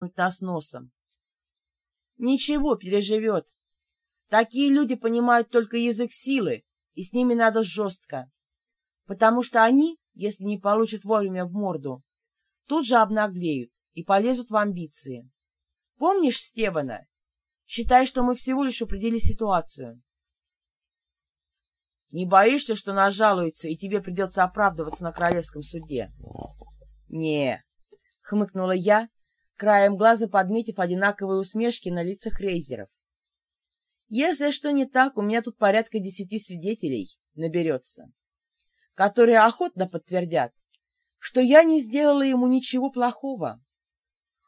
нас носом. Ничего, переживет. Такие люди понимают только язык силы, и с ними надо жестко. Потому что они, если не получат вовремя в морду, тут же обнаглеют и полезут в амбиции. Помнишь Стебана? Считай, что мы всего лишь упредили ситуацию. Не боишься, что нас жалуются, и тебе придется оправдываться на королевском суде? не хмыкнула я, краем глаза подметив одинаковые усмешки на лицах рейзеров. Если что не так, у меня тут порядка десяти свидетелей наберется, которые охотно подтвердят, что я не сделала ему ничего плохого.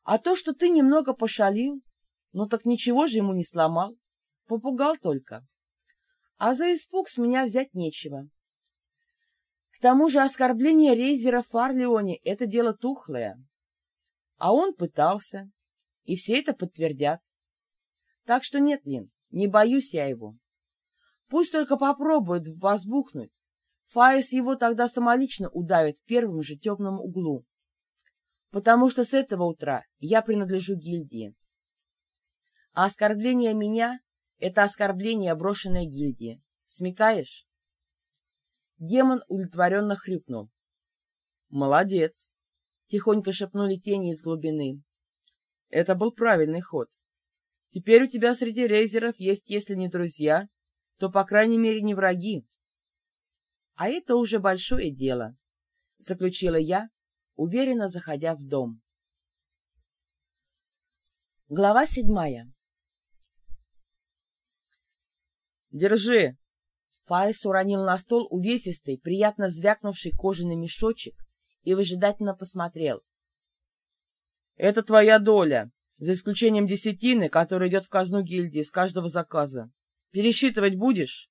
А то, что ты немного пошалил, ну так ничего же ему не сломал, попугал только. А за испуг с меня взять нечего. К тому же оскорбление Рейзера Фарлеоне — это дело тухлое. А он пытался, и все это подтвердят. Так что нет, Лин, не боюсь я его. Пусть только попробует возбухнуть. Фаис его тогда самолично удавит в первом же темном углу. Потому что с этого утра я принадлежу гильдии. А оскорбление меня — это оскорбление брошенной гильдии. Смекаешь? Демон удовлетворенно хрюкнул. «Молодец!» — тихонько шепнули тени из глубины. «Это был правильный ход. Теперь у тебя среди рейзеров есть, если не друзья, то, по крайней мере, не враги». «А это уже большое дело», — заключила я, уверенно заходя в дом. Глава седьмая «Держи!» Фаис уронил на стол увесистый, приятно звякнувший кожаный мешочек и выжидательно посмотрел. «Это твоя доля, за исключением десятины, которая идет в казну гильдии с каждого заказа. Пересчитывать будешь?»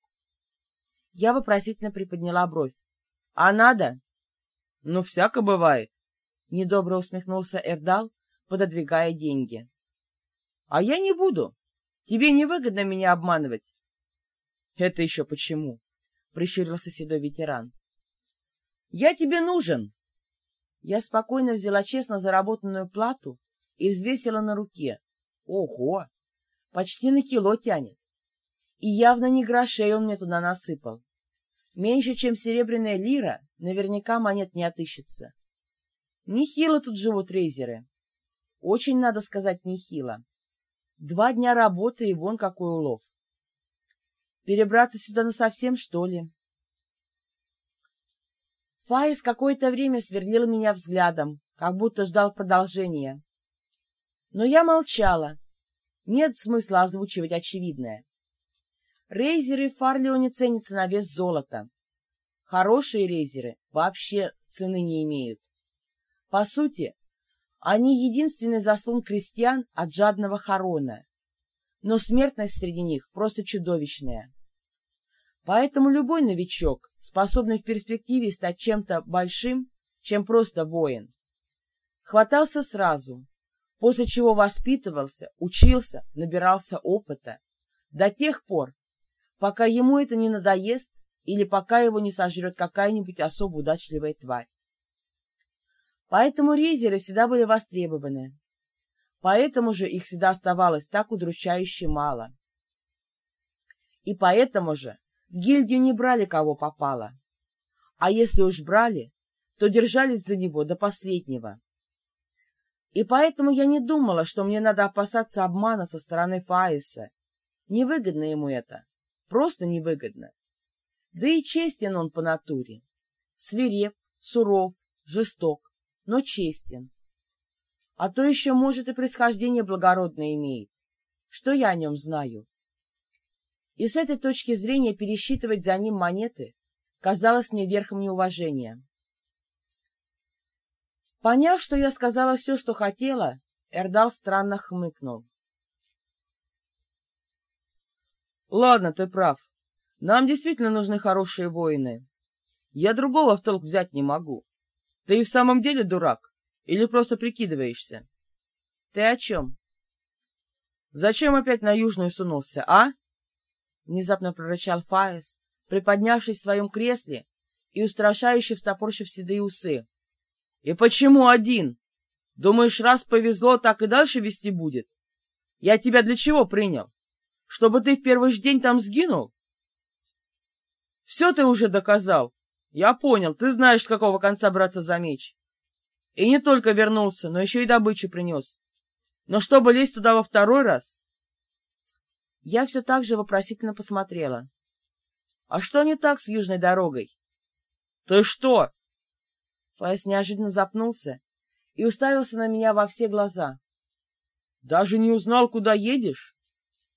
Я вопросительно приподняла бровь. «А надо?» «Ну, всяко бывает», — недобро усмехнулся Эрдал, пододвигая деньги. «А я не буду. Тебе невыгодно меня обманывать. «Это еще почему?» — прищурился седой ветеран. «Я тебе нужен!» Я спокойно взяла честно заработанную плату и взвесила на руке. Ого! Почти на кило тянет. И явно не грошей он мне туда насыпал. Меньше, чем серебряная лира, наверняка монет не отыщется. Нехило тут живут рейзеры. Очень, надо сказать, нехило. Два дня работы и вон какой улов. Перебраться сюда насовсем, что ли? Фаис какое-то время сверлил меня взглядом, как будто ждал продолжения. Но я молчала. Нет смысла озвучивать очевидное. Рейзеры в Фарлеоне ценятся на вес золота. Хорошие рейзеры вообще цены не имеют. По сути, они единственный заслон крестьян от жадного хорона но смертность среди них просто чудовищная. Поэтому любой новичок, способный в перспективе стать чем-то большим, чем просто воин, хватался сразу, после чего воспитывался, учился, набирался опыта, до тех пор, пока ему это не надоест или пока его не сожрет какая-нибудь особо удачливая тварь. Поэтому рейзеры всегда были востребованы, Поэтому же их всегда оставалось так удручающе мало. И поэтому же в гильдию не брали кого попало. А если уж брали, то держались за него до последнего. И поэтому я не думала, что мне надо опасаться обмана со стороны Фаиса. Невыгодно ему это. Просто невыгодно. Да и честен он по натуре. Свиреп, суров, жесток, но честен а то еще, может, и происхождение благородное имеет. Что я о нем знаю? И с этой точки зрения пересчитывать за ним монеты казалось мне верхом неуважения. Поняв, что я сказала все, что хотела, Эрдал странно хмыкнул. «Ладно, ты прав. Нам действительно нужны хорошие воины. Я другого в толк взять не могу. Ты и в самом деле дурак. Или просто прикидываешься? Ты о чем? Зачем опять на южную сунулся, а? Внезапно прорычал Фаис, приподнявшись в своем кресле и устрашающе встопорщив седые усы. И почему один? Думаешь, раз повезло, так и дальше вести будет? Я тебя для чего принял? Чтобы ты в первый же день там сгинул? Все ты уже доказал. Я понял, ты знаешь, с какого конца браться за меч. И не только вернулся, но еще и добычу принес. Но чтобы лезть туда во второй раз... Я все так же вопросительно посмотрела. А что не так с южной дорогой? Ты что? Фаис неожиданно запнулся и уставился на меня во все глаза. Даже не узнал, куда едешь?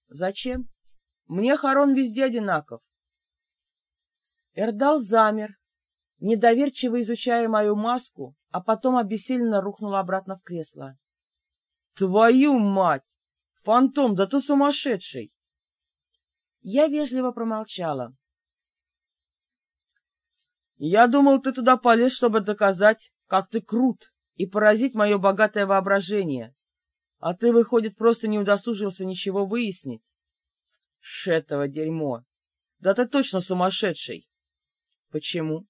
Зачем? Мне Харон везде одинаков. Эрдал замер, недоверчиво изучая мою маску, а потом обессиленно рухнул обратно в кресло. «Твою мать! Фантом, да ты сумасшедший!» Я вежливо промолчала. «Я думал, ты туда полез, чтобы доказать, как ты крут, и поразить мое богатое воображение. А ты, выходит, просто не удосужился ничего выяснить? Шетово дерьмо! Да ты точно сумасшедший!» «Почему?»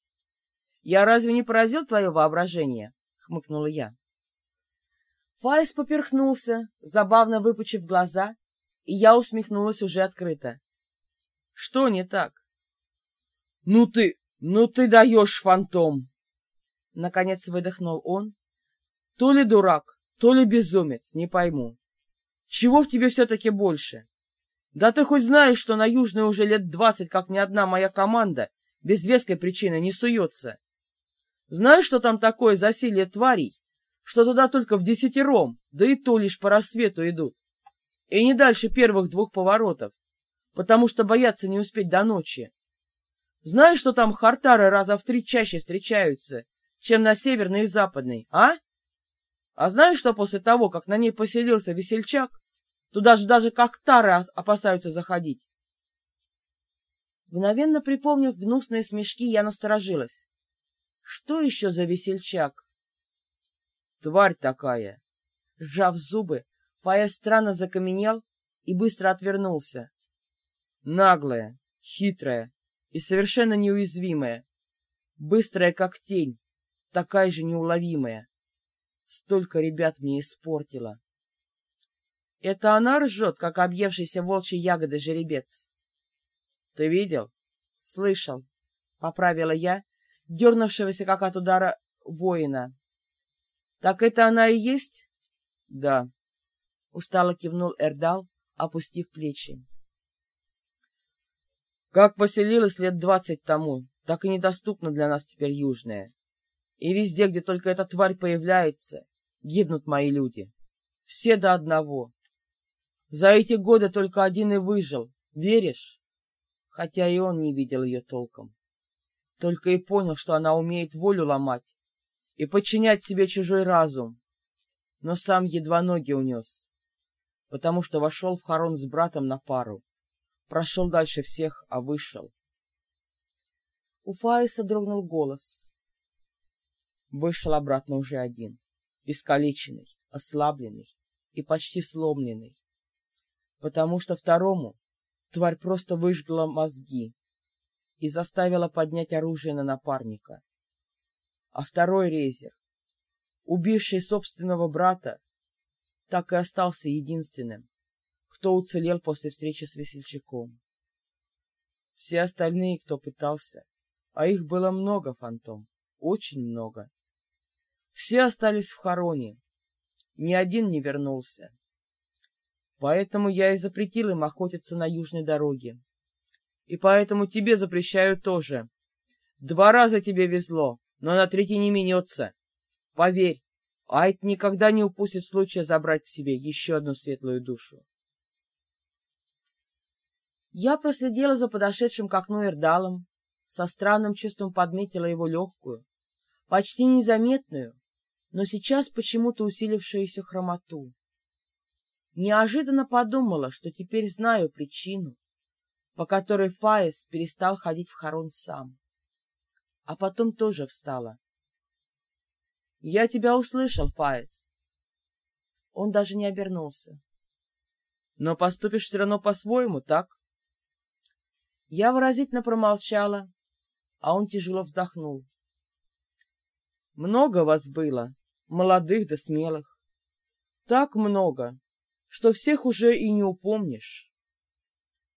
«Я разве не поразил твое воображение?» — хмыкнула я. Файс поперхнулся, забавно выпучив глаза, и я усмехнулась уже открыто. «Что не так?» «Ну ты, ну ты даешь, фантом!» Наконец выдохнул он. «То ли дурак, то ли безумец, не пойму. Чего в тебе все-таки больше? Да ты хоть знаешь, что на Южной уже лет двадцать, как ни одна моя команда без веской причины не суется. Знаешь, что там такое засилье тварей, что туда только в десятером, да и то лишь по рассвету идут, и не дальше первых двух поворотов, потому что боятся не успеть до ночи. Знаешь, что там хартары раза в три чаще встречаются, чем на северной и западной, а? А знаешь, что после того, как на ней поселился весельчак, туда же даже как тары опасаются заходить? Мгновенно припомнив гнусные смешки, я насторожилась. Что еще за весельчак? Тварь такая! Сжав зубы, Фая странно закаменел и быстро отвернулся. Наглая, хитрая и совершенно неуязвимая. Быстрая, как тень, такая же неуловимая. Столько ребят мне испортила. Это она ржет, как объевшийся волчьей ягоды жеребец. Ты видел? Слышал. Поправила я, дернувшегося, как от удара, воина. Так это она и есть? Да. Устало кивнул Эрдал, опустив плечи. Как поселилась лет двадцать тому, так и недоступна для нас теперь Южная. И везде, где только эта тварь появляется, гибнут мои люди. Все до одного. За эти годы только один и выжил. Веришь? хотя и он не видел ее толком. Только и понял, что она умеет волю ломать и подчинять себе чужой разум, но сам едва ноги унес, потому что вошел в хорон с братом на пару, прошел дальше всех, а вышел. У Фаиса дрогнул голос. Вышел обратно уже один, искалеченный, ослабленный и почти сломленный, потому что второму Тварь просто выжгла мозги и заставила поднять оружие на напарника. А второй резер, убивший собственного брата, так и остался единственным, кто уцелел после встречи с весельчаком. Все остальные, кто пытался, а их было много, фантом, очень много. Все остались в хороне, ни один не вернулся. Поэтому я и запретил им охотиться на южной дороге. И поэтому тебе запрещаю тоже. Два раза тебе везло, но на третий не минется. Поверь, Айт никогда не упустит случая забрать к себе еще одну светлую душу. Я проследила за подошедшим к окну Ирдалом, со странным чувством подметила его легкую, почти незаметную, но сейчас почему-то усилившуюся хромоту. Неожиданно подумала, что теперь знаю причину, по которой Фаис перестал ходить в Харон сам. А потом тоже встала. «Я тебя услышал, Фаис». Он даже не обернулся. «Но поступишь все равно по-своему, так?» Я выразительно промолчала, а он тяжело вздохнул. «Много вас было, молодых да смелых. Так много, что всех уже и не упомнишь.